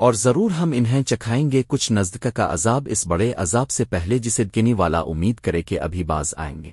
اور ضرور ہم انہیں چکھائیں گے کچھ نزدک کا عذاب اس بڑے عذاب سے پہلے جسے گنی والا امید کرے کہ ابھی باز آئیں گے۔